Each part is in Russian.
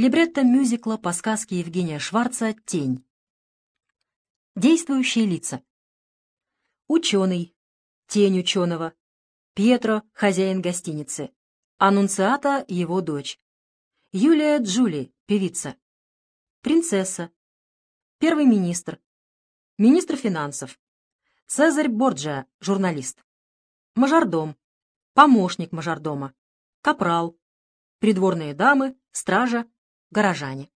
Либретто мюзикла по сказке Евгения Шварца «Тень». Действующие лица. Ученый. Тень ученого. Пьетро, хозяин гостиницы. Аннунциата, его дочь. Юлия Джули, певица. Принцесса. Первый министр. Министр финансов. Цезарь Борджиа, журналист. Мажордом. Помощник мажордома. Капрал. Придворные дамы, стража, горожане.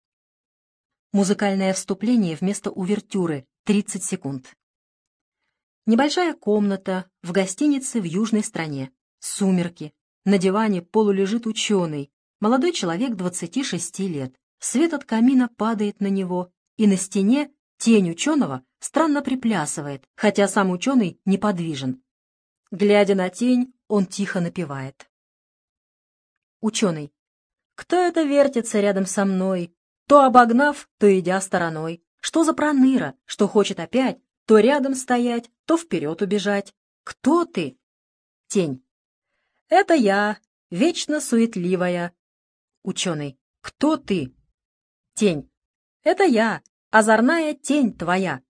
Музыкальное вступление вместо увертюры. 30 секунд. Небольшая комната в гостинице в южной стране. Сумерки. На диване полулежит ученый, молодой человек 26 лет. Свет от камина падает на него, и на стене тень ученого странно приплясывает, хотя сам ученый неподвижен. Глядя на тень, он тихо напевает. Ученый. Кто это вертится рядом со мной, то обогнав, то идя стороной? Что за проныра, что хочет опять то рядом стоять, то вперед убежать? Кто ты? Тень. Это я, вечно суетливая. Ученый. Кто ты? Тень. Это я, озорная тень твоя.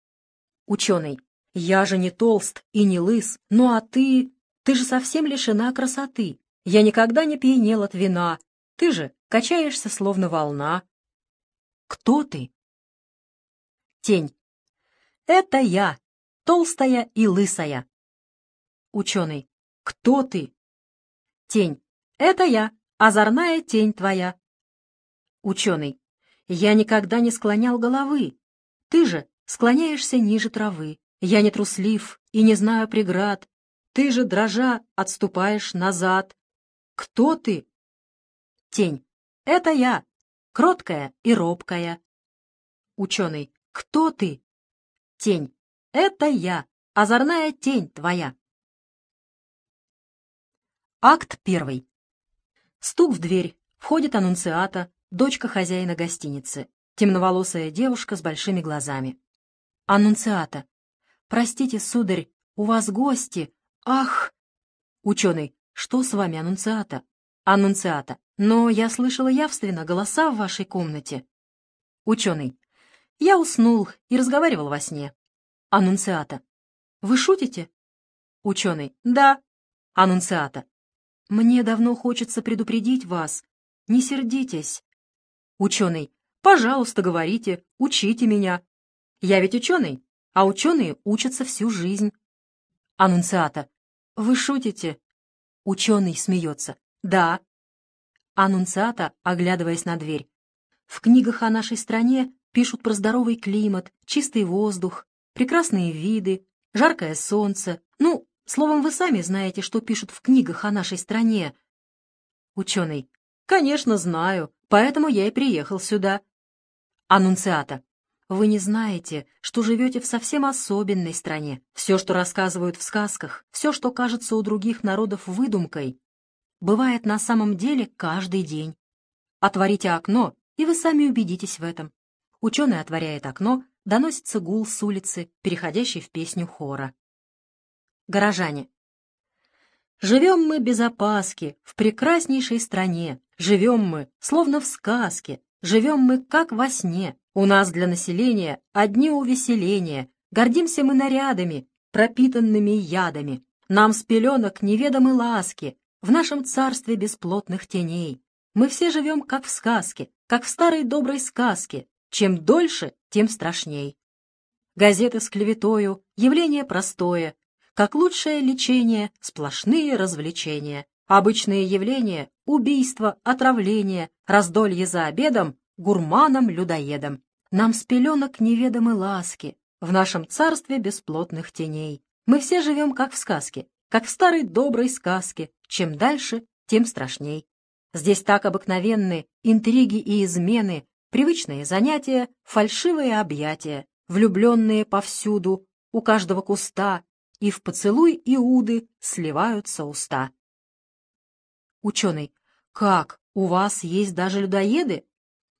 Ученый. Я же не толст и не лыс, ну а ты... Ты же совсем лишена красоты. Я никогда не пьянел от вина. Ты же качаешься, словно волна. Кто ты? Тень. Это я, толстая и лысая. Ученый. Кто ты? Тень. Это я, озорная тень твоя. Ученый. Я никогда не склонял головы. Ты же склоняешься ниже травы. Я не труслив и не знаю преград. Ты же, дрожа, отступаешь назад. Кто ты? Тень. Это я, кроткая и робкая. Ученый. Кто ты? Тень. Это я, озорная тень твоя. Акт первый. Стук в дверь. Входит аннунциата, дочка хозяина гостиницы. Темноволосая девушка с большими глазами. Аннунциата. «Простите, сударь, у вас гости. Ах!» Ученый. «Что с вами, аннунциата?» Аннунциата. «Но я слышала явственно голоса в вашей комнате». Ученый. «Я уснул и разговаривал во сне». Аннунциата. «Вы шутите?» Ученый. «Да». Аннунциата. Мне давно хочется предупредить вас. Не сердитесь. Ученый. Пожалуйста, говорите, учите меня. Я ведь ученый, а ученые учатся всю жизнь. Аннунциата. Вы шутите? Ученый смеется. Да. Аннунциата, оглядываясь на дверь. В книгах о нашей стране пишут про здоровый климат, чистый воздух, прекрасные виды, жаркое солнце, ну, Словом, вы сами знаете, что пишут в книгах о нашей стране. Ученый. Конечно, знаю, поэтому я и приехал сюда. Аннунциата. Вы не знаете, что живете в совсем особенной стране. Все, что рассказывают в сказках, все, что кажется у других народов выдумкой, бывает на самом деле каждый день. Отворите окно, и вы сами убедитесь в этом. Ученый отворяет окно, доносится гул с улицы, переходящий в песню хора. Горожане. Живем мы без опаски, в прекраснейшей стране. Живем мы, словно в сказке. Живем мы, как во сне. У нас для населения одни увеселения. Гордимся мы нарядами, пропитанными ядами. Нам с пеленок неведомы ласки в нашем царстве бесплотных теней. Мы все живем, как в сказке, как в старой доброй сказке. Чем дольше, тем страшней. Газеты с клеветою, явление простое, как лучшее лечение сплошные развлечения. Обычные явления — убийство, отравление, раздолье за обедом, гурманом-людоедом. Нам с пеленок неведомы ласки, в нашем царстве бесплотных теней. Мы все живем как в сказке, как в старой доброй сказке. Чем дальше, тем страшней. Здесь так обыкновенны интриги и измены, привычные занятия, фальшивые объятия, влюбленные повсюду, у каждого куста, и в поцелуй Иуды сливаются уста. Ученый. Как? У вас есть даже людоеды?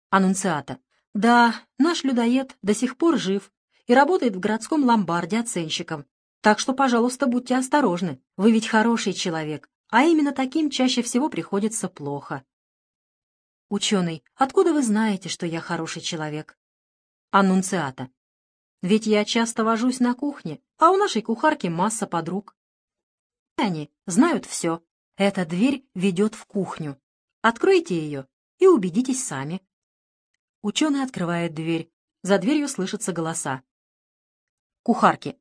Аннунциата. Да, наш людоед до сих пор жив и работает в городском ломбарде оценщиком. Так что, пожалуйста, будьте осторожны. Вы ведь хороший человек, а именно таким чаще всего приходится плохо. Ученый, откуда вы знаете, что я хороший человек? Аннунциата. Ведь я часто вожусь на кухне, а у нашей кухарки масса подруг. Они знают все. Эта дверь ведет в кухню. Откройте ее и убедитесь сами. Ученый открывает дверь. За дверью слышатся голоса. Кухарки.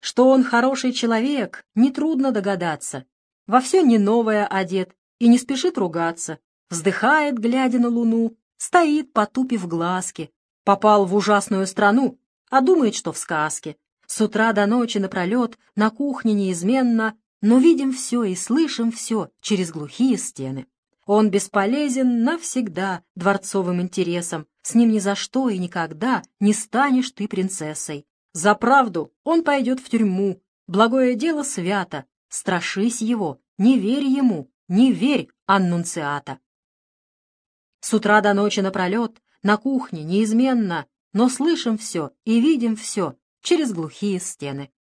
Что он хороший человек, нетрудно догадаться. Во все не новое одет и не спешит ругаться. Вздыхает, глядя на луну, стоит, потупив глазки. Попал в ужасную страну, а думает, что в сказке. С утра до ночи напролет, на кухне неизменно, но видим все и слышим все через глухие стены. Он бесполезен навсегда дворцовым интересом, с ним ни за что и никогда не станешь ты принцессой. За правду он пойдет в тюрьму. Благое дело свято. Страшись его, не верь ему, не верь, аннунциата. С утра до ночи напролет, на кухне, неизменно, но слышим все и видим все через глухие стены.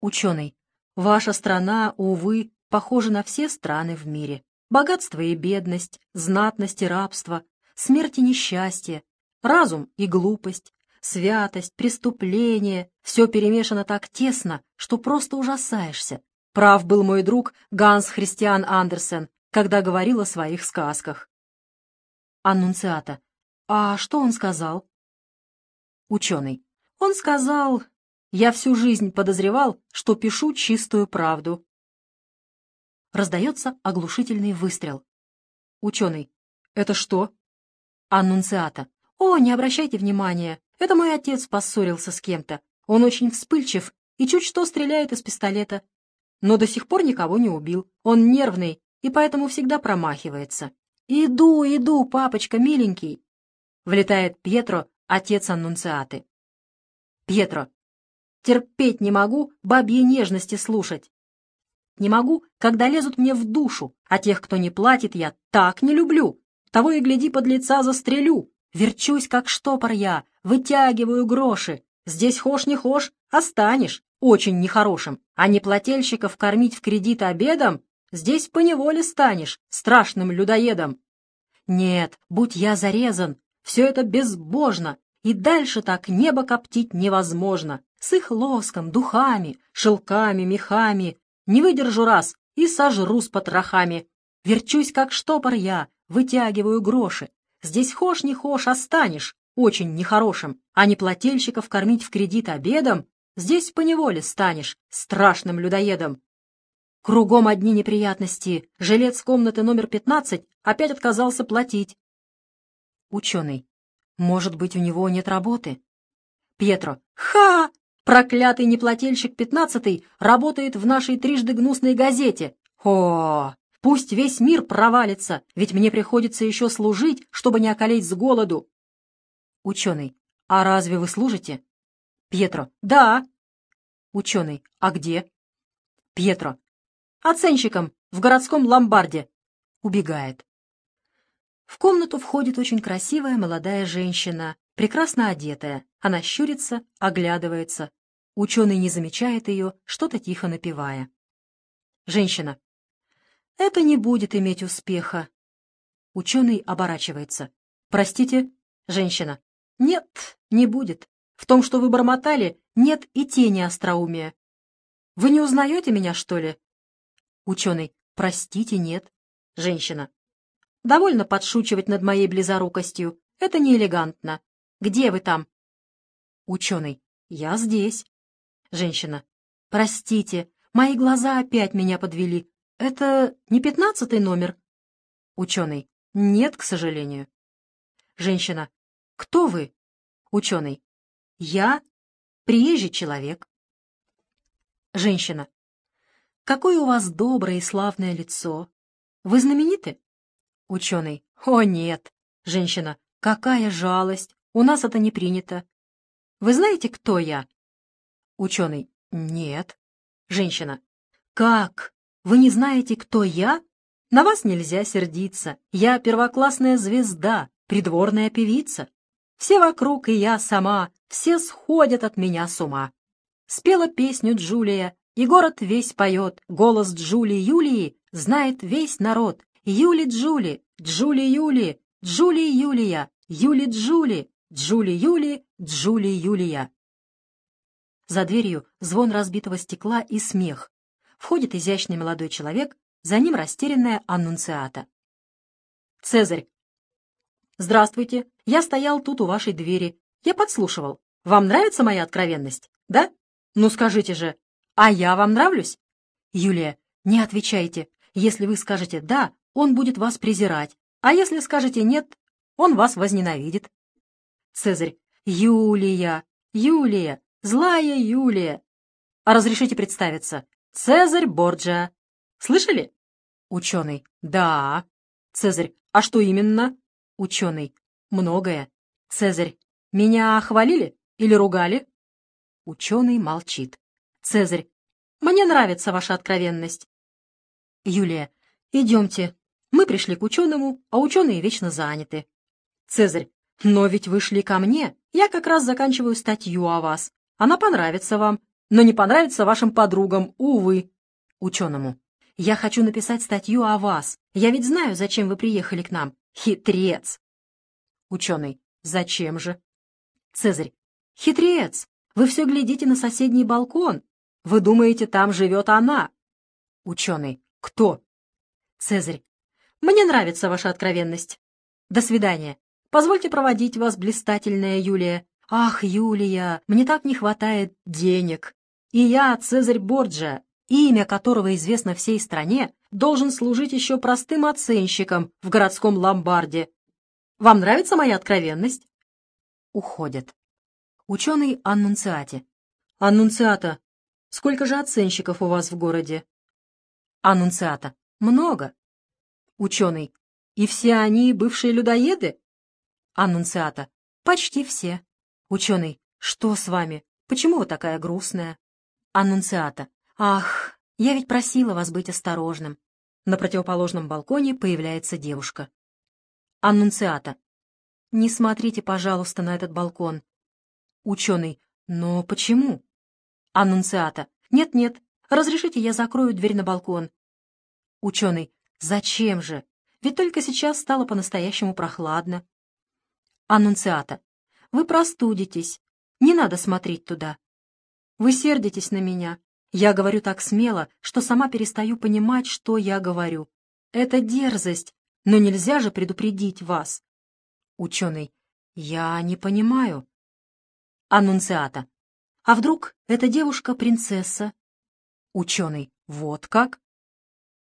Ученый, ваша страна, увы, похожа на все страны в мире. Богатство и бедность, знатность и рабство, смерть и несчастье, разум и глупость, святость, преступление — все перемешано так тесно, что просто ужасаешься. Прав был мой друг Ганс Христиан Андерсен, когда говорил о своих сказках. Аннунциата. А что он сказал? Ученый. Он сказал, я всю жизнь подозревал, что пишу чистую правду. Раздается оглушительный выстрел. Ученый. Это что? Аннунциата. О, не обращайте внимания. Это мой отец поссорился с кем-то. Он очень вспыльчив и чуть что стреляет из пистолета. Но до сих пор никого не убил. Он нервный и поэтому всегда промахивается. «Иду, иду, папочка миленький!» Влетает Пьетро, отец Аннунциаты. Пьетро. Терпеть не могу бабьи нежности слушать. Не могу, когда лезут мне в душу, а тех, кто не платит, я так не люблю. Того и гляди, под лица застрелю. Верчусь, как штопор я, вытягиваю гроши. Здесь хошь не хошь, останешь очень нехорошим. А не плательщиков кормить в кредит обедом, здесь поневоле станешь страшным людоедом. Нет, будь я зарезан, все это безбожно, и дальше так небо коптить невозможно. С их лоском, духами, шелками, мехами. Не выдержу раз и сожру с потрохами. Верчусь, как штопор я, вытягиваю гроши. Здесь хошь не хошь останешь, очень нехорошим, а не плательщиков кормить в кредит обедом, здесь поневоле станешь страшным людоедом. Кругом одни неприятности. Жилец комнаты номер 15 опять отказался платить. Ученый. Может быть, у него нет работы? Пьетро. Ха! Проклятый неплательщик пятнадцатый работает в нашей трижды гнусной газете. О, Пусть весь мир провалится, ведь мне приходится еще служить, чтобы не околеть с голоду. Ученый. А разве вы служите? Пьетро. Да. Ученый. А где? Пьетро. Оценщиком в городском ломбарде. Убегает. В комнату входит очень красивая молодая женщина, прекрасно одетая. Она щурится, оглядывается. Ученый не замечает ее, что-то тихо напевая. Женщина это не будет иметь успеха. Ученый оборачивается. Простите, женщина. Нет, не будет. В том, что вы бормотали, нет и тени остроумия. Вы не узнаете меня, что ли? Ученый. Простите, нет. Женщина. Довольно подшучивать над моей близорукостью. Это неэлегантно. Где вы там? Ученый. Я здесь. Женщина. Простите, мои глаза опять меня подвели. Это не пятнадцатый номер? Ученый. Нет, к сожалению. Женщина. Кто вы? Ученый. Я приезжий человек. Женщина. Какое у вас доброе и славное лицо. Вы знамениты? Ученый. О, нет. Женщина. Какая жалость. У нас это не принято. Вы знаете, кто я? Ученый. Нет. Женщина. Как? Вы не знаете, кто я? На вас нельзя сердиться. Я первоклассная звезда, придворная певица. Все вокруг и я сама, все сходят от меня с ума. Спела песню Джулия, и город весь поет. Голос Джулии Юлии знает весь народ. Юли-Джули, Джули-Юли, Джули-Юлия, Юли-Джули, Джули-Юли, Джули-Юлия. За дверью звон разбитого стекла и смех. Входит изящный молодой человек, за ним растерянная аннунциата. Цезарь. «Здравствуйте. Я стоял тут у вашей двери. Я подслушивал. Вам нравится моя откровенность? Да? Ну скажите же. А я вам нравлюсь?» Юлия. «Не отвечайте. Если вы скажете «да», он будет вас презирать. А если скажете «нет», он вас возненавидит». Цезарь. «Юлия! Юлия! Злая Юлия!» А разрешите представиться. Цезарь Борджа. Слышали? Ученый. Да. Цезарь. А что именно? Ученый. Многое. Цезарь. Меня хвалили или ругали? Ученый молчит. Цезарь. Мне нравится ваша откровенность. Юлия. Идемте. Мы пришли к ученому, а ученые вечно заняты. Цезарь. Но ведь вы шли ко мне. Я как раз заканчиваю статью о вас. Она понравится вам, но не понравится вашим подругам, увы. Ученому. Я хочу написать статью о вас. Я ведь знаю, зачем вы приехали к нам. Хитрец. Ученый. Зачем же? Цезарь. Хитрец. Вы все глядите на соседний балкон. Вы думаете, там живет она. Ученый. Кто? Цезарь. Мне нравится ваша откровенность. До свидания. Позвольте проводить вас, блистательная Юлия. Ах, Юлия, мне так не хватает денег. И я, Цезарь Борджа, имя которого известно всей стране, должен служить еще простым оценщиком в городском ломбарде. Вам нравится моя откровенность? Уходят. Ученый Аннунциате. Аннунциата, сколько же оценщиков у вас в городе? Аннунциата. Много. Ученый. И все они бывшие людоеды? Аннунциата. Почти все. Ученый. Что с вами? Почему вы такая грустная? Аннунциата. Ах, я ведь просила вас быть осторожным. На противоположном балконе появляется девушка. Аннунциата. Не смотрите, пожалуйста, на этот балкон. Ученый. Но почему? Аннунциата. Нет-нет, разрешите, я закрою дверь на балкон. Ученый. Зачем же? Ведь только сейчас стало по-настоящему прохладно. Аннунциата. Вы простудитесь. Не надо смотреть туда. Вы сердитесь на меня. Я говорю так смело, что сама перестаю понимать, что я говорю. Это дерзость, но нельзя же предупредить вас. Ученый. Я не понимаю. Аннунциата. А вдруг эта девушка принцесса? Ученый. Вот как?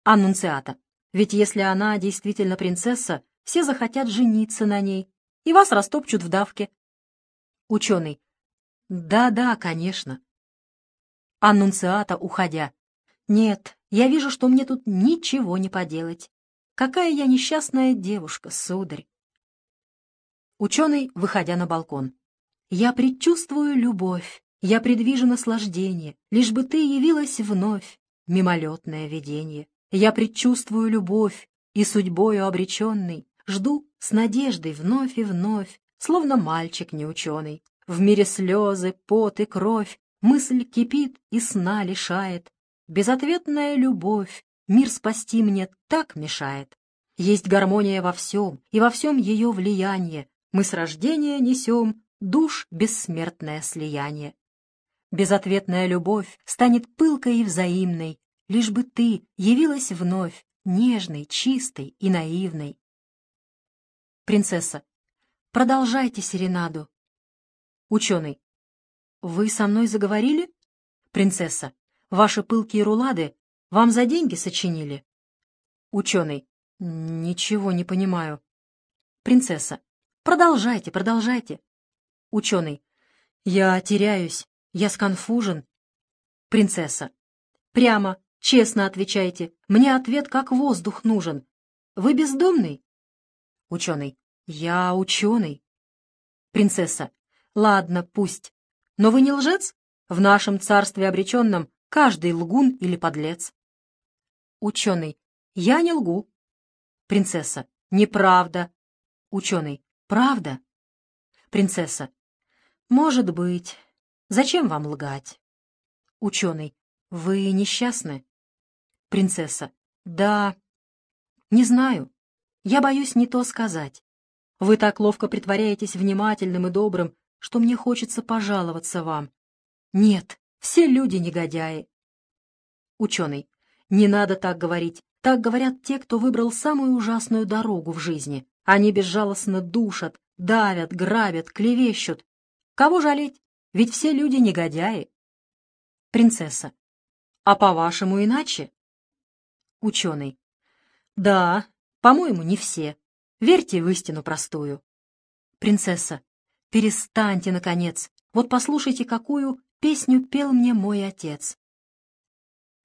Аннунциата. Ведь если она действительно принцесса, все захотят жениться на ней, и вас растопчут в давке. Ученый. Да-да, конечно. Аннунциата, уходя. Нет, я вижу, что мне тут ничего не поделать. Какая я несчастная девушка, сударь. Ученый, выходя на балкон. Я предчувствую любовь, я предвижу наслаждение, лишь бы ты явилась вновь, мимолетное видение. Я предчувствую любовь, и судьбою обреченный жду с надеждой вновь и вновь, словно мальчик неученый. В мире слезы, пот и кровь, мысль кипит и сна лишает. Безответная любовь мир спасти мне так мешает. Есть гармония во всем, и во всем ее влияние. Мы с рождения несем душ бессмертное слияние. Безответная любовь станет пылкой и взаимной, лишь бы ты явилась вновь, нежной, чистой и наивной. Принцесса. Продолжайте серенаду. Ученый. Вы со мной заговорили? Принцесса. Ваши пылкие рулады вам за деньги сочинили? Ученый. Ничего не понимаю. Принцесса. Продолжайте, продолжайте. Ученый. Я теряюсь, я сконфужен. Принцесса. Прямо, честно отвечайте. Мне ответ как воздух нужен. Вы бездомный? Ученый. Я ученый. Принцесса. Ладно, пусть. Но вы не лжец? В нашем царстве обреченном каждый лгун или подлец. Ученый. Я не лгу. Принцесса. Неправда. Ученый. Правда? Принцесса. Может быть. Зачем вам лгать? Ученый. Вы несчастны? Принцесса. Да. Не знаю. Я боюсь не то сказать. Вы так ловко притворяетесь внимательным и добрым, что мне хочется пожаловаться вам. Нет, все люди негодяи. Ученый. Не надо так говорить. Так говорят те, кто выбрал самую ужасную дорогу в жизни. Они безжалостно душат, давят, грабят, клевещут. Кого жалеть? Ведь все люди негодяи. Принцесса. А по-вашему иначе? Ученый. Да, по-моему, не все. Верьте в истину простую. Принцесса. Перестаньте, наконец. Вот послушайте, какую песню пел мне мой отец.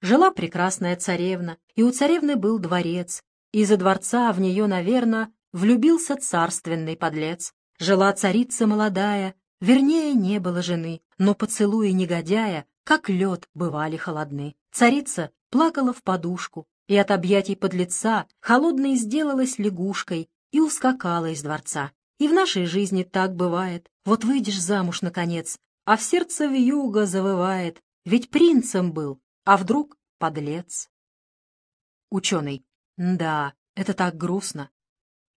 Жила прекрасная царевна, и у царевны был дворец, из-за дворца в нее, наверное, влюбился царственный подлец. Жила царица молодая, вернее, не было жены, но поцелуи негодяя, как лед, бывали холодны. Царица плакала в подушку, и от объятий подлеца холодной сделалась лягушкой и ускакала из дворца. И в нашей жизни так бывает. Вот выйдешь замуж, наконец, а в сердце вьюга завывает. Ведь принцем был, а вдруг подлец. Ученый. Да, это так грустно.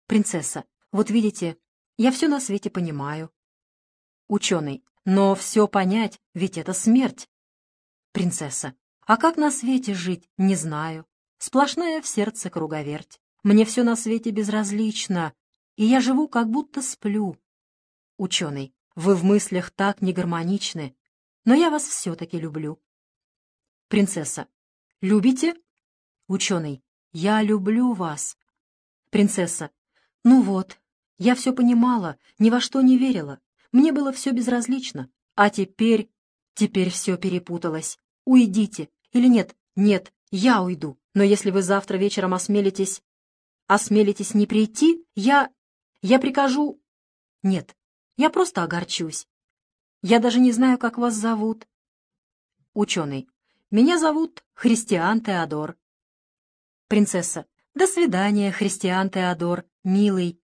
Принцесса. Вот видите, я все на свете понимаю. Ученый. Но все понять, ведь это смерть. Принцесса. А как на свете жить, не знаю. Сплошная в сердце круговерть. Мне все на свете безразлично, и я живу, как будто сплю. Ученый. Вы в мыслях так негармоничны, но я вас все-таки люблю. Принцесса. Любите? Ученый. Я люблю вас. Принцесса. Ну вот, я все понимала, ни во что не верила. Мне было все безразлично. А теперь... Теперь все перепуталось. Уйдите. Или нет? Нет, я уйду. Но если вы завтра вечером осмелитесь... Осмелитесь не прийти, я... Я прикажу... Нет, я просто огорчусь. Я даже не знаю, как вас зовут. Ученый. Меня зовут Христиан Теодор. Принцесса. До свидания, Христиан Теодор, милый.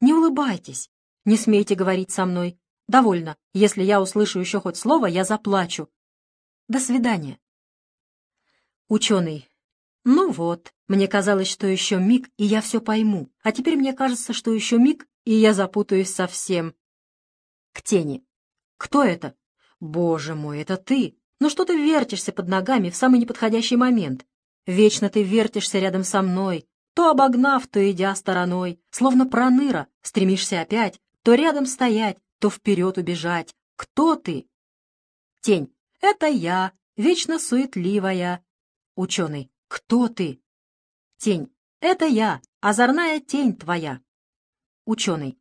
Не улыбайтесь. Не смейте говорить со мной. Довольно. Если я услышу еще хоть слово, я заплачу. До свидания. Ученый. Ну вот, мне казалось, что еще миг, и я все пойму. А теперь мне кажется, что еще миг, и я запутаюсь совсем. К тени. Кто это? Боже мой, это ты. Ну что ты вертишься под ногами в самый неподходящий момент? Вечно ты вертишься рядом со мной, то обогнав, то идя стороной, словно проныра, стремишься опять, то рядом стоять, то вперед убежать. Кто ты? Тень. Это я, вечно суетливая. Ученый. Кто ты? Тень. Это я, озорная тень твоя. Ученый.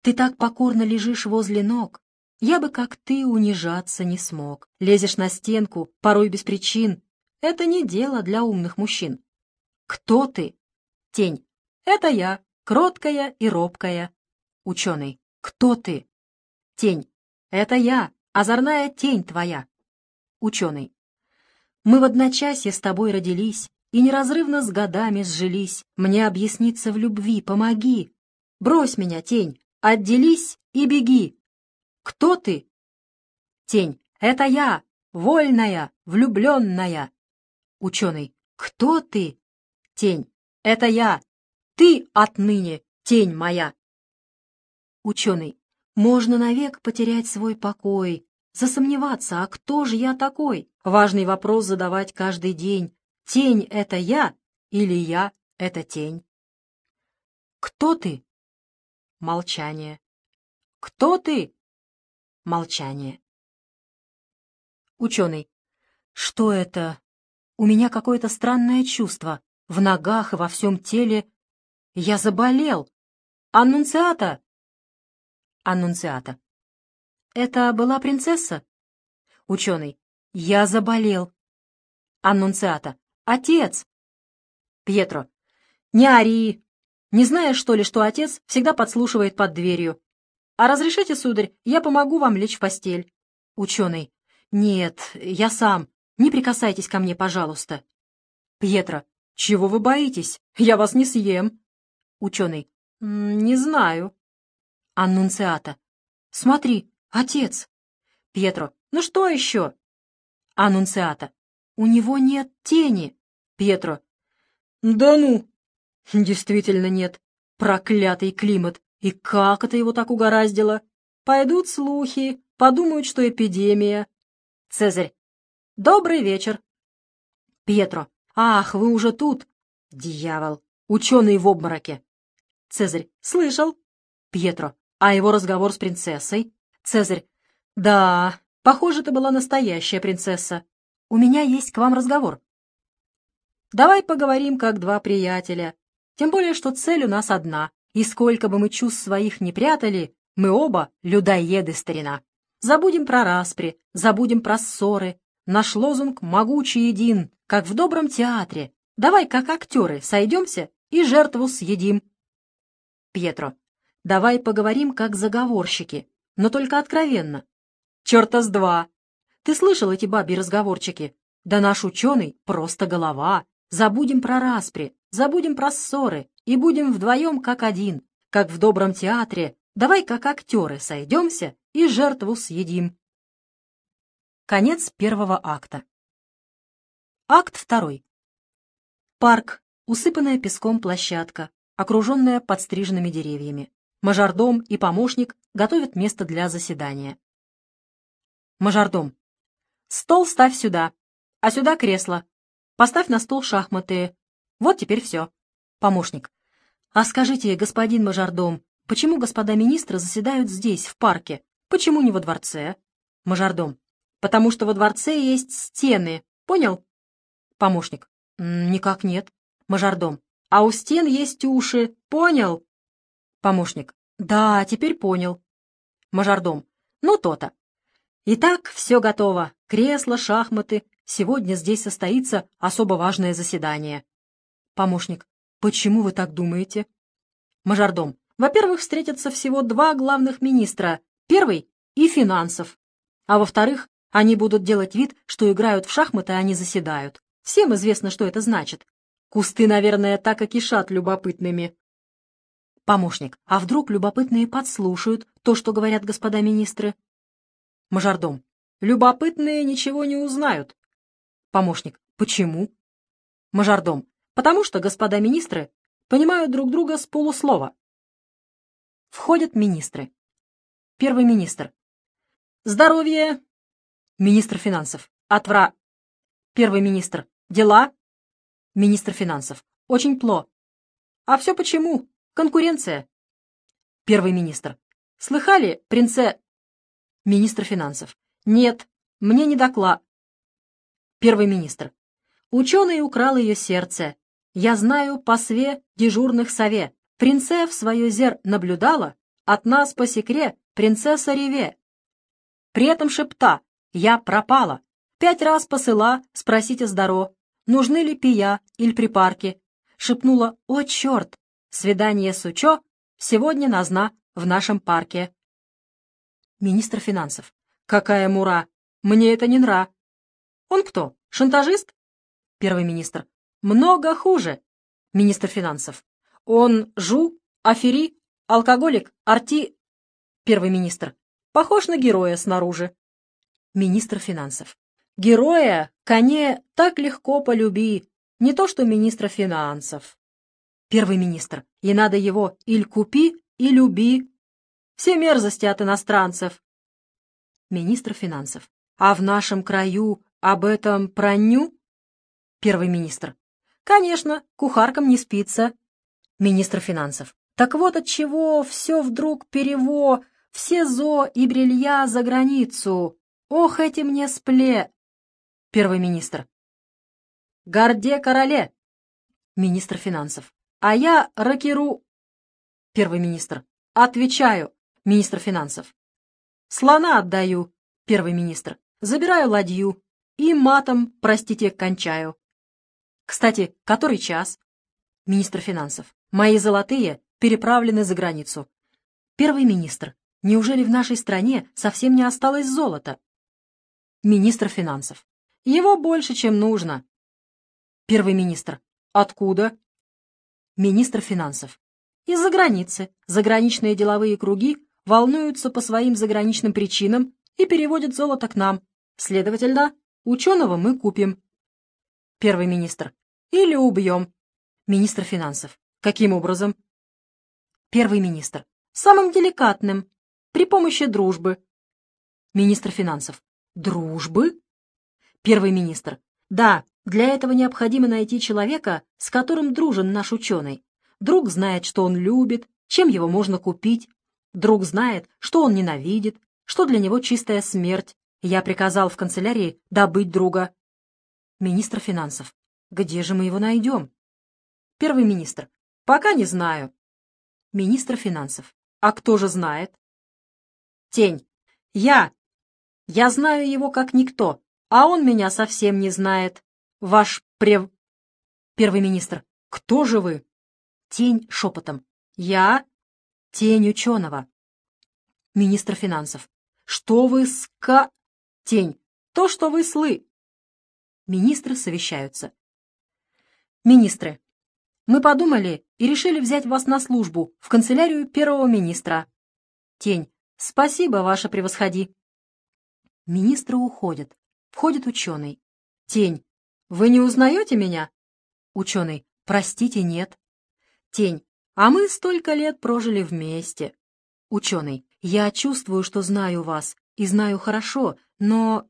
Ты так покорно лежишь возле ног, я бы, как ты, унижаться не смог. Лезешь на стенку, порой без причин. Это не дело для умных мужчин. Кто ты? Тень. Это я, кроткая и робкая. Ученый. Кто ты? Тень. Это я, озорная тень твоя. Ученый. Мы в одночасье с тобой родились и неразрывно с годами сжились. Мне объясниться в любви помоги. Брось меня, тень, отделись и беги. Кто ты? Тень. Это я, вольная, влюбленная. Ученый. Кто ты? Тень. Это я. Ты отныне, тень моя. Ученый. Можно навек потерять свой покой, засомневаться, а кто же я такой? Важный вопрос задавать каждый день. Тень — это я или я — это тень? Кто ты? Молчание. Кто ты? Молчание. Ученый. Что это? У меня какое-то странное чувство. В ногах и во всем теле. Я заболел. Аннунциата! Аннунциата. Это была принцесса? Ученый. Я заболел. Аннунциата. Отец. Пьетро. Не ори. Не знаешь, что ли, что отец всегда подслушивает под дверью? «А разрешите, сударь, я помогу вам лечь в постель». Ученый. «Нет, я сам. Не прикасайтесь ко мне, пожалуйста». Пьетро. «Чего вы боитесь? Я вас не съем». Ученый. «Не знаю». Аннунциата. «Смотри, отец». Пьетро. «Ну что еще?» Аннунциата. «У него нет тени». Пьетро. «Да ну! Действительно нет. Проклятый климат. И как это его так угораздило? Пойдут слухи, подумают, что эпидемия. Цезарь. Добрый вечер. Пьетро. Ах, вы уже тут. Дьявол. Ученый в обмороке. Цезарь. Слышал. Пьетро. А его разговор с принцессой? Цезарь. Да, похоже, это была настоящая принцесса. У меня есть к вам разговор. Давай поговорим как два приятеля. Тем более, что цель у нас одна. И сколько бы мы чувств своих не прятали, мы оба людоеды, старина. Забудем про распри, забудем про ссоры. Наш лозунг могучий един, как в добром театре. Давай, как актеры, сойдемся и жертву съедим. Пьетро, давай поговорим как заговорщики, но только откровенно. Черта с два. Ты слышал эти бабьи разговорчики? Да наш ученый просто голова. Забудем про распри, забудем про ссоры и будем вдвоем как один, как в добром театре. Давай как актеры сойдемся и жертву съедим. Конец первого акта. Акт второй. Парк, усыпанная песком площадка, окруженная подстриженными деревьями. Мажордом и помощник готовят место для заседания. Мажордом. Стол ставь сюда, а сюда кресло. Поставь на стол шахматы. Вот теперь все. Помощник. А скажите, господин мажордом, почему господа министры заседают здесь, в парке? Почему не во дворце? Мажордом. Потому что во дворце есть стены. Понял? Помощник. Никак нет. Мажордом. А у стен есть уши. Понял? Помощник. Да, теперь понял. Мажордом. Ну, то-то. Итак, все готово. Кресло, шахматы. Сегодня здесь состоится особо важное заседание. Помощник. Почему вы так думаете? Мажордом. Во-первых, встретятся всего два главных министра. Первый — и финансов. А во-вторых, они будут делать вид, что играют в шахматы, а не заседают. Всем известно, что это значит. Кусты, наверное, так и кишат любопытными. Помощник. А вдруг любопытные подслушают то, что говорят господа министры? Мажордом. Любопытные ничего не узнают. Помощник. Почему? Мажордом. Потому что господа министры понимают друг друга с полуслова. Входят министры. Первый министр. Здоровье. Министр финансов. Отвра. Первый министр. Дела. Министр финансов. Очень пло. А все почему? Конкуренция. Первый министр. Слыхали, принце... Министр финансов. Нет, мне не доклад. Первый министр. Ученый украл ее сердце. Я знаю по све дежурных сове. Принце в свое зер наблюдала, от нас по секре принцесса реве. При этом шепта «Я пропала». Пять раз посыла спросите здоро, нужны ли пия или припарки. Шепнула «О, черт! Свидание с Учо сегодня назна в нашем парке». Министр финансов. Какая мура! Мне это не нра. Он кто? Шантажист? Первый министр. Много хуже. Министр финансов. Он жу, афери, алкоголик, арти... Первый министр. Похож на героя снаружи. Министр финансов. Героя, коне, так легко полюби. Не то что министра финансов. Первый министр. И надо его иль купи, и люби, все мерзости от иностранцев. Министр финансов. А в нашем краю об этом проню? Первый министр. Конечно, кухаркам не спится. Министр финансов. Так вот от чего все вдруг перево, все зо и брелья за границу. Ох, эти мне спле. Первый министр. Горде короле. Министр финансов. А я ракеру. Первый министр. Отвечаю министр финансов. Слона отдаю, первый министр. Забираю ладью и матом, простите, кончаю. Кстати, который час? Министр финансов. Мои золотые переправлены за границу. Первый министр. Неужели в нашей стране совсем не осталось золота? Министр финансов. Его больше, чем нужно. Первый министр. Откуда? Министр финансов. Из-за границы. Заграничные деловые круги волнуются по своим заграничным причинам и переводят золото к нам. Следовательно, ученого мы купим. Первый министр. Или убьем. Министр финансов. Каким образом? Первый министр. Самым деликатным. При помощи дружбы. Министр финансов. Дружбы? Первый министр. Да, для этого необходимо найти человека, с которым дружен наш ученый. Друг знает, что он любит, чем его можно купить. Друг знает, что он ненавидит, что для него чистая смерть. Я приказал в канцелярии добыть друга. Министр финансов. Где же мы его найдем? Первый министр. Пока не знаю. Министр финансов. А кто же знает? Тень. Я. Я знаю его как никто, а он меня совсем не знает. Ваш прев... Первый министр. Кто же вы? Тень шепотом. Я тень ученого. Министр финансов. Что вы ска... Тень. То, что вы слы. Министры совещаются. Министры. Мы подумали и решили взять вас на службу в канцелярию первого министра. Тень. Спасибо, ваше превосходи. Министры уходят. Входит ученый. Тень. Вы не узнаете меня? Ученый. Простите, нет. Тень. А мы столько лет прожили вместе. Ученый. Я чувствую, что знаю вас, и знаю хорошо, но...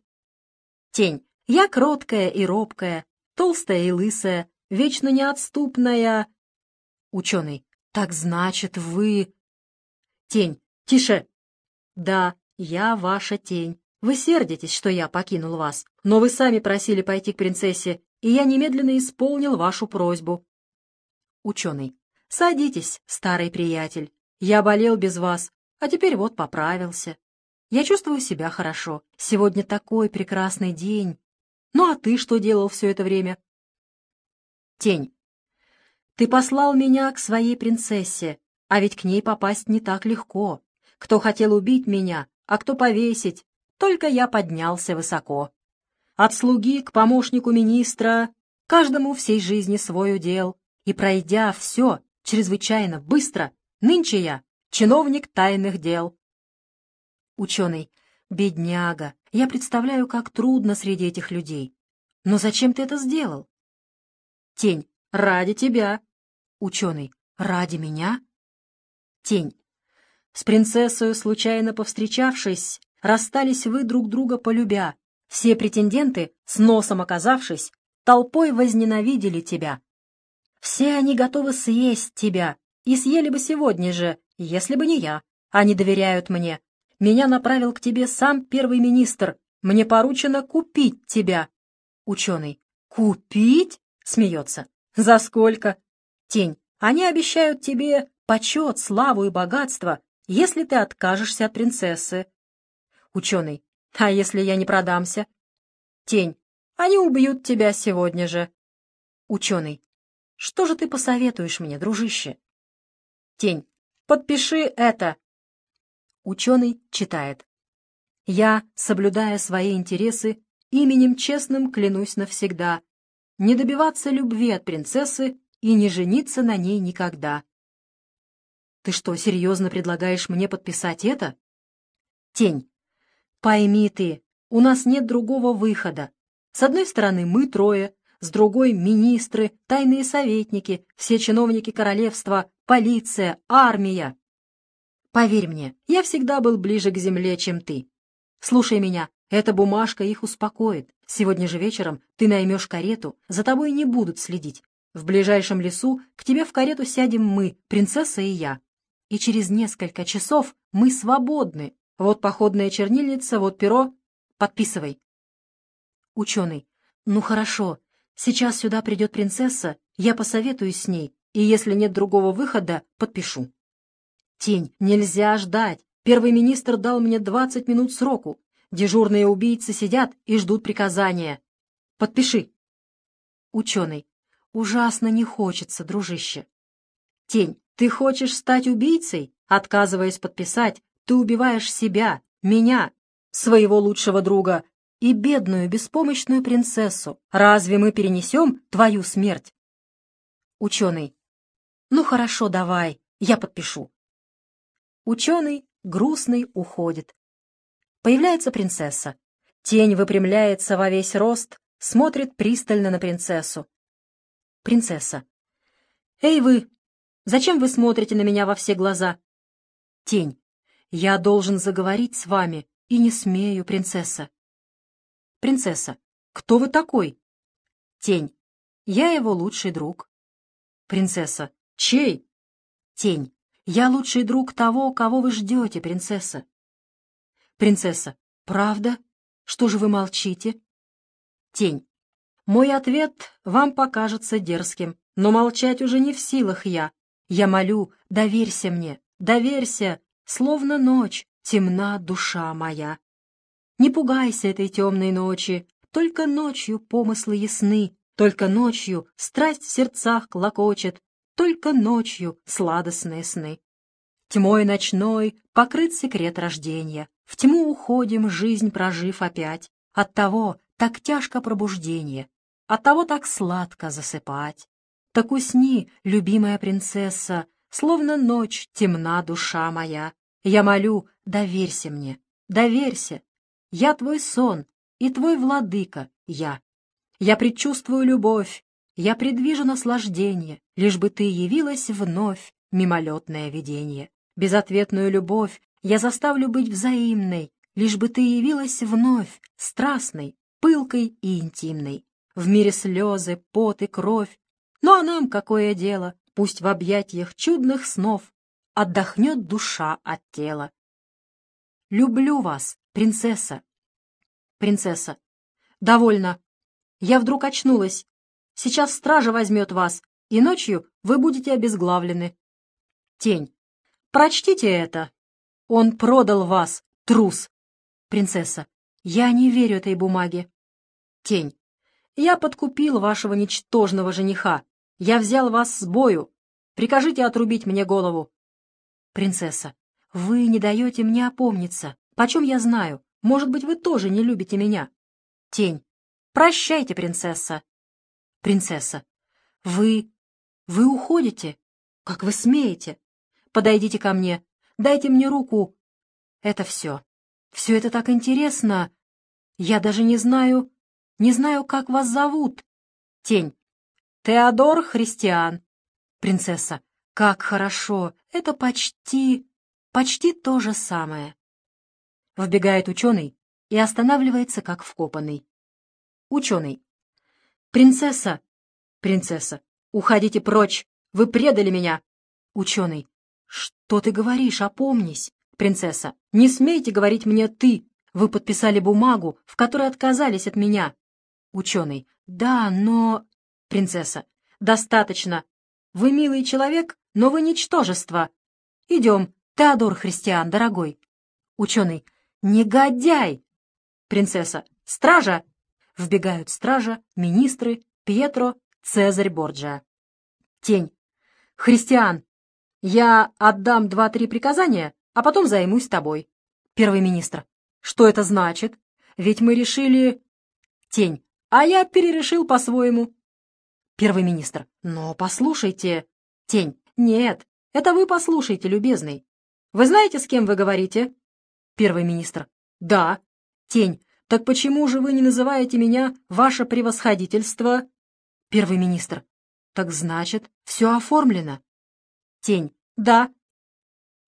Тень. Я кроткая и робкая, толстая и лысая, вечно неотступная... Ученый. Так значит, вы... Тень. Тише. Да, я ваша тень. Вы сердитесь, что я покинул вас, но вы сами просили пойти к принцессе, и я немедленно исполнил вашу просьбу. Ученый. Садитесь, старый приятель. Я болел без вас, а теперь вот поправился. Я чувствую себя хорошо. Сегодня такой прекрасный день. Ну а ты что делал все это время? Тень. Ты послал меня к своей принцессе, а ведь к ней попасть не так легко. Кто хотел убить меня, а кто повесить, только я поднялся высоко. От слуги к помощнику министра, каждому всей жизни свой удел, и пройдя все, чрезвычайно быстро. Нынче я чиновник тайных дел. Ученый. Бедняга. Я представляю, как трудно среди этих людей. Но зачем ты это сделал? Тень. Ради тебя. Ученый. Ради меня? Тень. С принцессою, случайно повстречавшись, расстались вы друг друга полюбя. Все претенденты, с носом оказавшись, толпой возненавидели тебя. Все они готовы съесть тебя, и съели бы сегодня же, если бы не я. Они доверяют мне. Меня направил к тебе сам первый министр. Мне поручено купить тебя. Ученый. Купить? Смеется. За сколько? Тень. Они обещают тебе почет, славу и богатство, если ты откажешься от принцессы. Ученый. А если я не продамся? Тень. Они убьют тебя сегодня же. Ученый. Что же ты посоветуешь мне, дружище? Тень. Подпиши это. Ученый читает. Я, соблюдая свои интересы, именем честным клянусь навсегда, не добиваться любви от принцессы и не жениться на ней никогда. Ты что, серьезно предлагаешь мне подписать это? Тень. Пойми ты, у нас нет другого выхода. С одной стороны, мы трое, с другой — министры, тайные советники, все чиновники королевства, полиция, армия. Поверь мне, я всегда был ближе к земле, чем ты. Слушай меня, эта бумажка их успокоит. Сегодня же вечером ты наймешь карету, за тобой не будут следить. В ближайшем лесу к тебе в карету сядем мы, принцесса и я. И через несколько часов мы свободны. Вот походная чернильница, вот перо. Подписывай. Ученый. Ну хорошо, Сейчас сюда придет принцесса, я посоветуюсь с ней, и если нет другого выхода, подпишу. Тень, нельзя ждать. Первый министр дал мне двадцать минут сроку. Дежурные убийцы сидят и ждут приказания. Подпиши. Ученый. Ужасно не хочется, дружище. Тень, ты хочешь стать убийцей? Отказываясь подписать, ты убиваешь себя, меня, своего лучшего друга, и бедную беспомощную принцессу. Разве мы перенесем твою смерть? Ученый. Ну хорошо, давай, я подпишу. Ученый, грустный, уходит. Появляется принцесса. Тень выпрямляется во весь рост, смотрит пристально на принцессу. Принцесса. «Эй вы, Зачем вы смотрите на меня во все глаза? Тень. Я должен заговорить с вами, и не смею, принцесса. Принцесса. Кто вы такой? Тень. Я его лучший друг. Принцесса. Чей? Тень. Я лучший друг того, кого вы ждете, принцесса. Принцесса. Правда? Что же вы молчите? Тень. Мой ответ вам покажется дерзким, но молчать уже не в силах я. Я молю, доверься мне, доверься, словно ночь, темна душа моя. Не пугайся этой темной ночи, только ночью помыслы ясны, только ночью страсть в сердцах клокочет, только ночью сладостные сны. Тьмой ночной покрыт секрет рождения, в тьму уходим, жизнь прожив опять. Оттого так тяжко пробуждение, оттого так сладко засыпать. Так усни, любимая принцесса, словно ночь темна душа моя. Я молю, доверься мне, доверься. Я твой сон и твой владыка, я. Я предчувствую любовь, я предвижу наслаждение, лишь бы ты явилась вновь, мимолетное видение. Безответную любовь я заставлю быть взаимной, лишь бы ты явилась вновь, страстной, пылкой и интимной. В мире слезы, пот и кровь. Ну а нам какое дело? Пусть в объятиях чудных снов отдохнет душа от тела. Люблю вас, принцесса. Принцесса. Довольно. Я вдруг очнулась. Сейчас стража возьмет вас, и ночью вы будете обезглавлены. Тень. Прочтите это. Он продал вас, трус. Принцесса. Я не верю этой бумаге. Тень. Я подкупил вашего ничтожного жениха. Я взял вас с бою. Прикажите отрубить мне голову. Принцесса. Вы не даете мне опомниться. Почем я знаю? Может быть, вы тоже не любите меня? Тень. Прощайте, принцесса. Принцесса. Вы... вы уходите? Как вы смеете? Подойдите ко мне. Дайте мне руку. Это все. Все это так интересно. Я даже не знаю... Не знаю, как вас зовут. Тень. Теодор Христиан. Принцесса. Как хорошо. Это почти... Почти то же самое. Вбегает ученый и останавливается, как вкопанный. Ученый. Принцесса. Принцесса. Уходите прочь. Вы предали меня. Ученый. «Что ты говоришь? Опомнись!» «Принцесса, не смейте говорить мне «ты». Вы подписали бумагу, в которой отказались от меня». Ученый. «Да, но...» Принцесса. «Достаточно. Вы милый человек, но вы ничтожество. Идем, Теодор Христиан, дорогой». Ученый. «Негодяй!» Принцесса. «Стража!» Вбегают стража, министры, Пьетро, Цезарь Борджиа. Тень. «Христиан, я отдам два-три приказания, а потом займусь тобой. Первый министр. Что это значит? Ведь мы решили... Тень. А я перерешил по-своему. Первый министр. Но послушайте. Тень. Нет, это вы послушайте, любезный. Вы знаете, с кем вы говорите? Первый министр. Да. Тень. Так почему же вы не называете меня ваше превосходительство? Первый министр. Так значит, все оформлено. Тень. Да.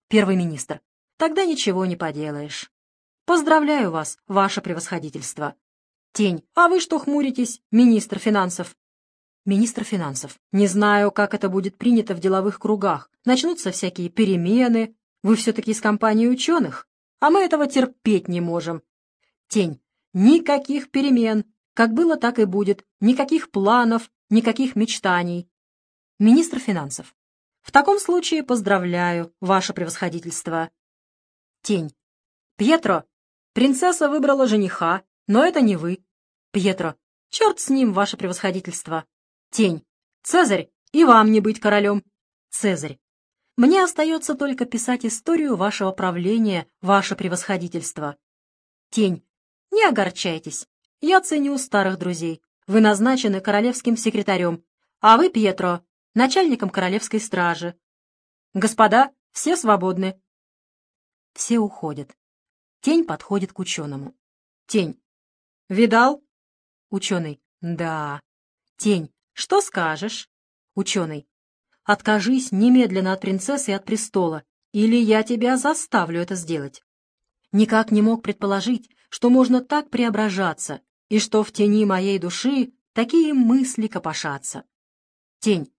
Первый министр. Тогда ничего не поделаешь. Поздравляю вас, ваше превосходительство. Тень. А вы что хмуритесь, министр финансов? Министр финансов. Не знаю, как это будет принято в деловых кругах. Начнутся всякие перемены. Вы все-таки из компании ученых. А мы этого терпеть не можем. Тень. Никаких перемен. Как было, так и будет. Никаких планов, никаких мечтаний. Министр финансов. В таком случае поздравляю, ваше превосходительство. Тень. Пьетро, принцесса выбрала жениха, но это не вы. Пьетро. Черт с ним, ваше превосходительство. Тень. Цезарь, и вам не быть королем. Цезарь. Мне остается только писать историю вашего правления, ваше превосходительство. Тень. Не огорчайтесь. Я ценю старых друзей. Вы назначены королевским секретарем. А вы, Пьетро, начальником королевской стражи. Господа, все свободны. Все уходят. Тень подходит к ученому. Тень. Видал? Ученый. Да. Тень. Что скажешь? Ученый. Откажись немедленно от принцессы и от престола, или я тебя заставлю это сделать. Никак не мог предположить, что можно так преображаться, и что в тени моей души такие мысли копошатся. Тень,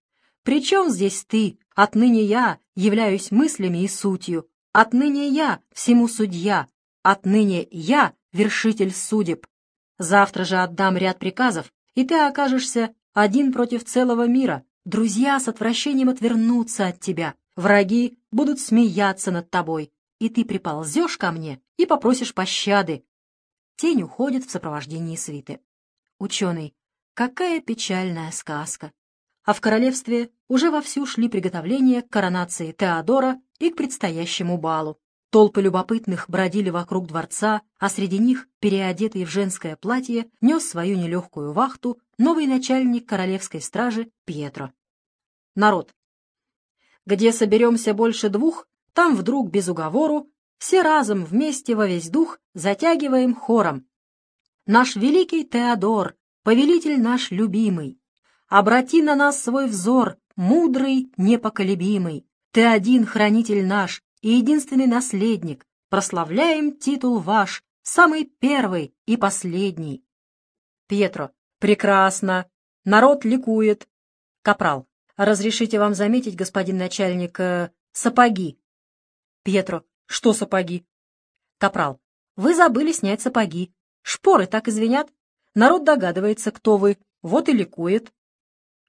при чем здесь ты? Отныне я являюсь мыслями и сутью. Отныне я всему судья. Отныне я вершитель судеб. Завтра же отдам ряд приказов, и ты окажешься один против целого мира. Друзья с отвращением отвернутся от тебя. Враги будут смеяться над тобой, и ты приползешь ко мне и попросишь пощады. Тень уходит в сопровождении свиты. Ученый. Какая печальная сказка. А в королевстве уже вовсю шли приготовления к коронации Теодора и к предстоящему балу. Толпы любопытных бродили вокруг дворца, а среди них, переодетый в женское платье, нес свою нелегкую вахту новый начальник королевской стражи Пьетро. Народ. Где соберемся больше двух, там вдруг без уговору, все разом вместе во весь дух затягиваем хором. Наш великий Теодор, повелитель наш любимый, обрати на нас свой взор, мудрый, непоколебимый. Ты один хранитель наш и единственный наследник. Прославляем титул ваш, самый первый и последний. Пьетро. Прекрасно. Народ ликует. Капрал. Разрешите вам заметить, господин начальник, э, сапоги. Пьетро. Что сапоги? Капрал. Вы забыли снять сапоги. Шпоры так извинят. Народ догадывается, кто вы. Вот и ликует.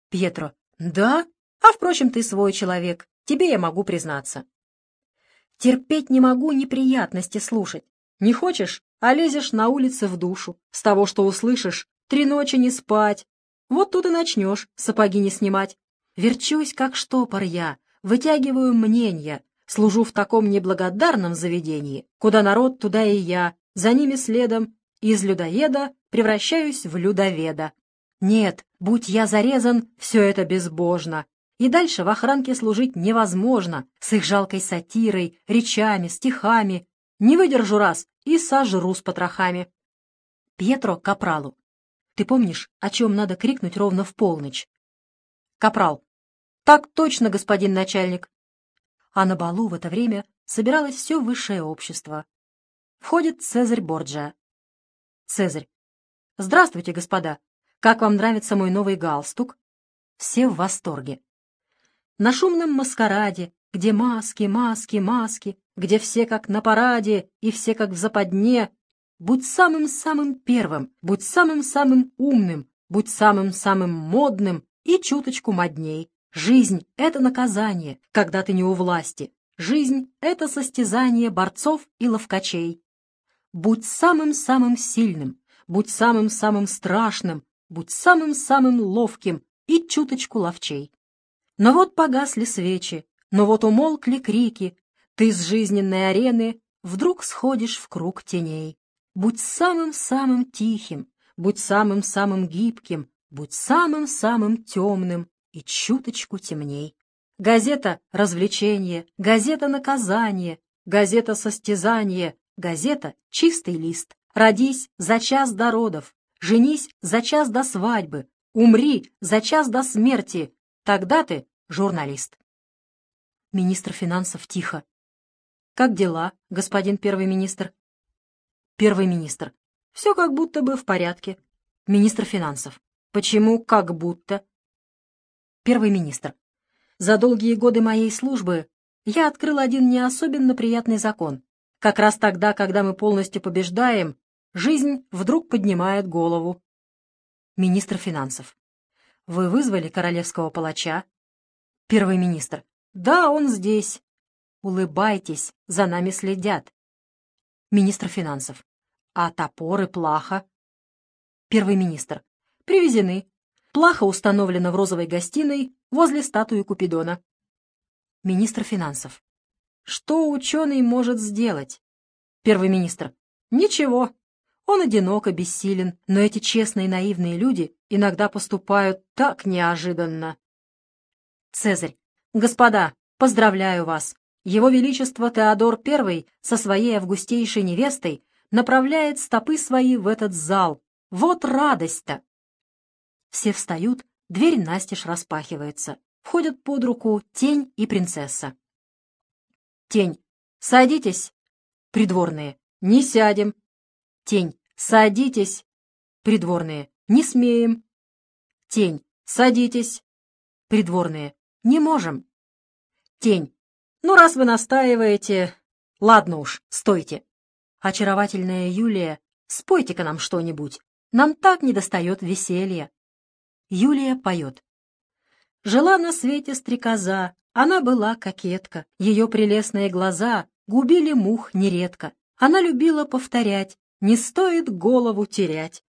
Пьетро. Да? А, впрочем, ты свой человек. Тебе я могу признаться. Терпеть не могу неприятности слушать. Не хочешь, а лезешь на улице в душу. С того, что услышишь, три ночи не спать. Вот тут и начнешь сапоги не снимать. Верчусь, как штопор я, вытягиваю мнения, служу в таком неблагодарном заведении, куда народ, туда и я, за ними следом, из людоеда превращаюсь в людоведа. Нет, будь я зарезан, все это безбожно. И дальше в охранке служить невозможно, с их жалкой сатирой, речами, стихами. Не выдержу раз и сожру с потрохами. Пьетро Капралу. Ты помнишь, о чем надо крикнуть ровно в полночь? Капрал. Так точно, господин начальник. А на балу в это время собиралось все высшее общество. Входит Цезарь Борджа. Цезарь. Здравствуйте, господа. Как вам нравится мой новый галстук? Все в восторге. На шумном маскараде, где маски, маски, маски, где все как на параде и все как в западне, будь самым-самым первым, будь самым-самым умным, будь самым-самым модным и чуточку модней. Жизнь — это наказание, когда ты не у власти. Жизнь — это состязание борцов и ловкачей. Будь самым-самым сильным, будь самым-самым страшным, будь самым-самым ловким и чуточку ловчей. Но вот погасли свечи, но вот умолкли крики, ты с жизненной арены вдруг сходишь в круг теней. Будь самым-самым тихим, будь самым-самым гибким, будь самым-самым темным и чуточку темней. Газета — развлечение, газета — наказание, газета — состязание, газета — чистый лист. Родись за час до родов, Женись за час до свадьбы, умри за час до смерти. Тогда ты журналист. Министр финансов тихо. Как дела, господин первый министр? Первый министр. Все как будто бы в порядке. Министр финансов. Почему как будто? Первый министр. За долгие годы моей службы я открыл один не особенно приятный закон. Как раз тогда, когда мы полностью побеждаем, Жизнь вдруг поднимает голову. Министр финансов. Вы вызвали королевского палача? Первый министр. Да, он здесь. Улыбайтесь, за нами следят. Министр финансов. А топоры плаха? Первый министр. Привезены. Плаха установлена в розовой гостиной возле статуи Купидона. Министр финансов. Что ученый может сделать? Первый министр. Ничего, он одиноко, бессилен, но эти честные наивные люди иногда поступают так неожиданно. Цезарь. Господа, поздравляю вас. Его Величество Теодор I со своей августейшей невестой направляет стопы свои в этот зал. Вот радость-то! Все встают, дверь настежь распахивается. Входят под руку тень и принцесса. Тень. Садитесь. Придворные. Не сядем. Тень. Садитесь. Придворные. Не смеем. Тень. Садитесь. Придворные. Не можем. Тень. Ну, раз вы настаиваете... Ладно уж, стойте. Очаровательная Юлия, спойте-ка нам что-нибудь. Нам так недостает веселья. Юлия поет. Жила на свете стрекоза, она была кокетка, ее прелестные глаза губили мух нередко. Она любила повторять, не стоит голову терять.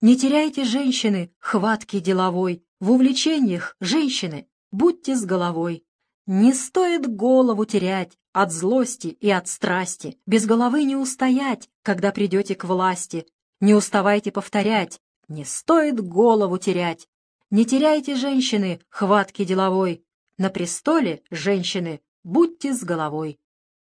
Не теряйте, женщины, хватки деловой, в увлечениях, женщины, будьте с головой. Не стоит голову терять от злости и от страсти, без головы не устоять, когда придете к власти. Не уставайте повторять, не стоит голову терять. Не теряйте, женщины, хватки деловой, на престоле, женщины, будьте с головой.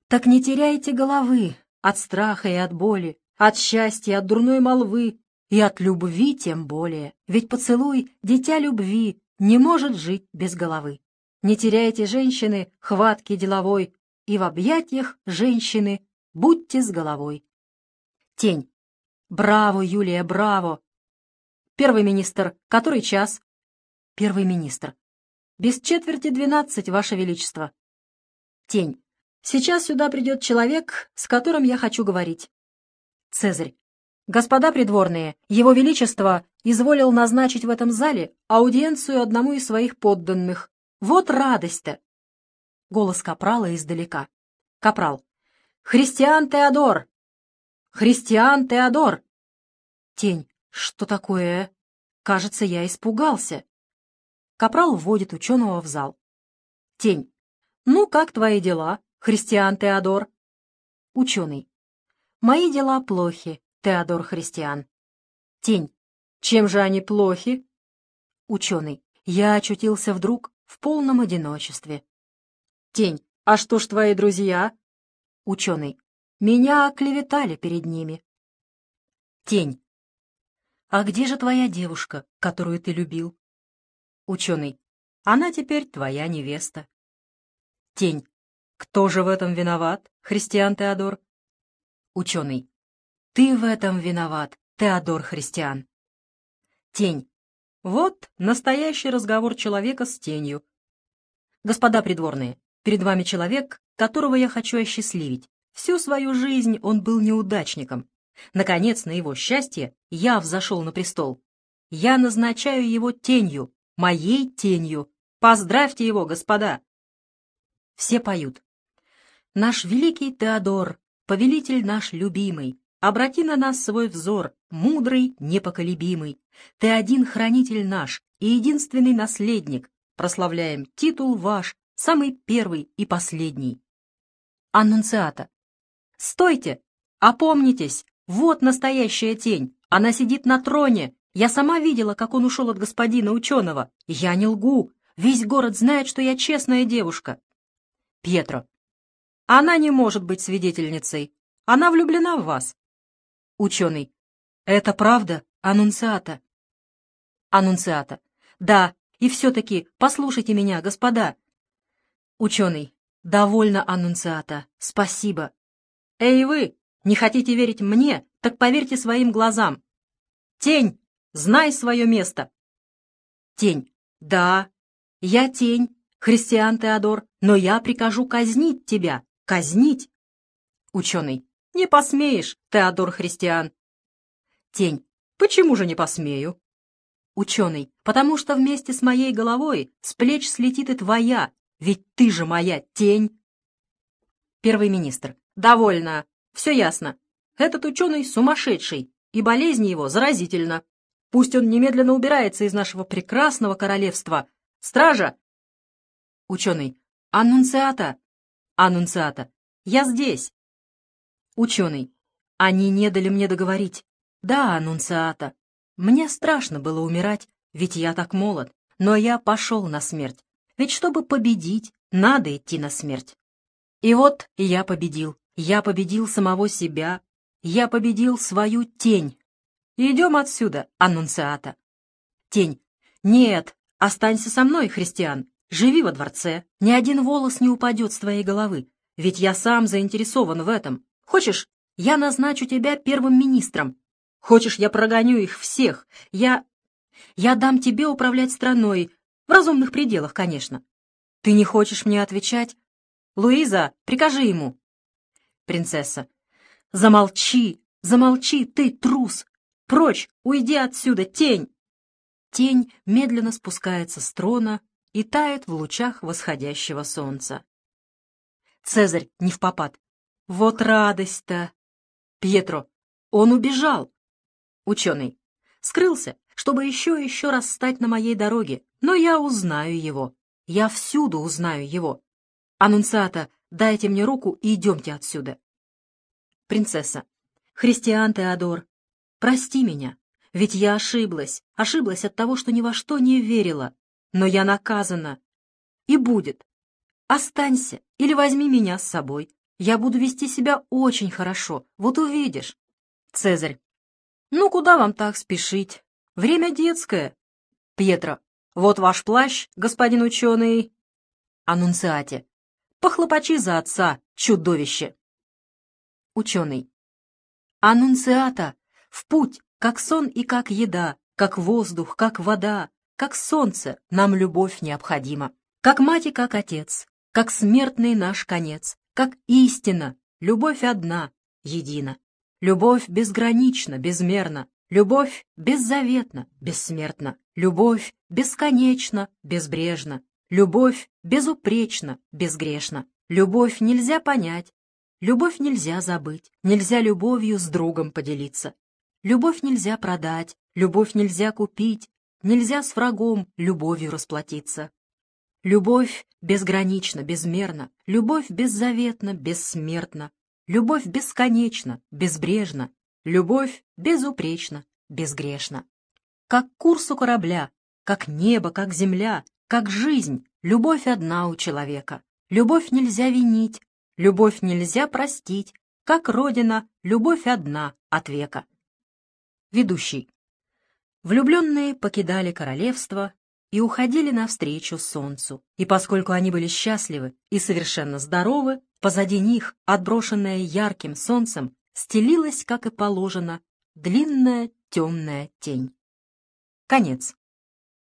Так не теряйте головы от страха и от боли, от счастья, от дурной молвы, и от любви тем более, ведь поцелуй, дитя любви, не может жить без головы. Не теряйте, женщины, хватки деловой, и в объятиях женщины будьте с головой. Тень. Браво, Юлия, браво! Первый министр, который час? Первый министр. Без четверти двенадцать, Ваше Величество. Тень. Сейчас сюда придет человек, с которым я хочу говорить. Цезарь. Господа придворные, Его Величество изволил назначить в этом зале аудиенцию одному из своих подданных. Вот радость-то! Голос Капрала издалека. Капрал. Христиан Теодор! Христиан Теодор! Тень. Что такое? Кажется, я испугался. Капрал вводит ученого в зал. Тень. «Ну, как твои дела, Христиан Теодор?» Ученый. «Мои дела плохи, Теодор Христиан». Тень. «Чем же они плохи?» Ученый. «Я очутился вдруг в полном одиночестве». Тень. «А что ж твои друзья?» Ученый. «Меня оклеветали перед ними». Тень. «А где же твоя девушка, которую ты любил?» Ученый. Она теперь твоя невеста. Тень. Кто же в этом виноват, Христиан Теодор? Ученый. Ты в этом виноват, Теодор Христиан. Тень. Вот настоящий разговор человека с тенью. Господа придворные, перед вами человек, которого я хочу осчастливить. Всю свою жизнь он был неудачником. Наконец, на его счастье, я взошел на престол. Я назначаю его тенью, моей тенью. Поздравьте его, господа!» Все поют. «Наш великий Теодор, повелитель наш любимый, обрати на нас свой взор, мудрый, непоколебимый. Ты один хранитель наш и единственный наследник. Прославляем титул ваш, самый первый и последний». Аннунциата. «Стойте! Опомнитесь! Вот настоящая тень! Она сидит на троне, я сама видела, как он ушел от господина ученого. Я не лгу. Весь город знает, что я честная девушка. Пьетро. Она не может быть свидетельницей. Она влюблена в вас. Ученый. Это правда, аннунциата. Аннунциата. Да, и все-таки послушайте меня, господа. Ученый. Довольно, аннунциата. Спасибо. Эй вы, не хотите верить мне, так поверьте своим глазам. Тень! Знай свое место!» Тень. «Да, я тень, христиан Теодор, но я прикажу казнить тебя, казнить!» Ученый. «Не посмеешь, Теодор Христиан!» Тень. «Почему же не посмею?» Ученый. «Потому что вместе с моей головой с плеч слетит и твоя, ведь ты же моя тень!» Первый министр. «Довольно. Все ясно. Этот ученый сумасшедший, и болезнь его заразительна. Пусть он немедленно убирается из нашего прекрасного королевства. Стража!» Ученый. «Аннунциата!» «Аннунциата! Я здесь!» Ученый. «Они не дали мне договорить. Да, Аннунциата. Мне страшно было умирать, ведь я так молод. Но я пошел на смерть. Ведь чтобы победить, надо идти на смерть. И вот я победил. Я победил самого себя. Я победил свою тень. Идем отсюда, аннунциата. Тень. Нет, останься со мной, христиан. Живи во дворце, ни один волос не упадет с твоей головы, ведь я сам заинтересован в этом. Хочешь, я назначу тебя первым министром. Хочешь, я прогоню их всех. Я... Я дам тебе управлять страной, в разумных пределах, конечно. Ты не хочешь мне отвечать? Луиза, прикажи ему. Принцесса. Замолчи, замолчи, ты трус. Прочь, уйди отсюда, тень. Тень медленно спускается с трона и тает в лучах восходящего солнца. Цезарь не в попад. Вот радость-то! Пьетро, он убежал. Ученый. Скрылся, чтобы еще и еще раз стать на моей дороге, но я узнаю его. Я всюду узнаю его. Аннунциата, дайте мне руку и идемте отсюда. Принцесса. Христиан Теодор, прости меня, ведь я ошиблась, ошиблась от того, что ни во что не верила, но я наказана. И будет. Останься или возьми меня с собой. Я буду вести себя очень хорошо, вот увидишь. Цезарь. Ну, куда вам так спешить? Время детское. Пьетро. Вот ваш плащ, господин ученый. Аннунциате. Похлопочи за отца, чудовище. Ученый. Аннунциата. В путь, как сон и как еда, как воздух, как вода, как солнце нам любовь необходима, как мать и как отец, как смертный наш конец, как истина, любовь одна, едина. Любовь безгранична, безмерна, любовь беззаветна, бессмертна, любовь бесконечна, безбрежна, любовь безупречна, безгрешна. Любовь нельзя понять, любовь нельзя забыть, нельзя любовью с другом поделиться. Любовь нельзя продать, любовь нельзя купить, Нельзя с врагом любовью расплатиться. Любовь безгранична, безмерна, любовь беззаветна, бессмертна, любовь бесконечна, безбрежна, любовь безупречна, безгрешна. Как курс у корабля, как небо, как земля, как жизнь, любовь одна у человека. Любовь нельзя винить, любовь нельзя простить, как Родина, любовь одна от века. Ведущий. Влюбленные покидали королевство и уходили навстречу солнцу. И поскольку они были счастливы и совершенно здоровы, позади них, отброшенная ярким солнцем, стелилась, как и положено, длинная темная тень. Конец.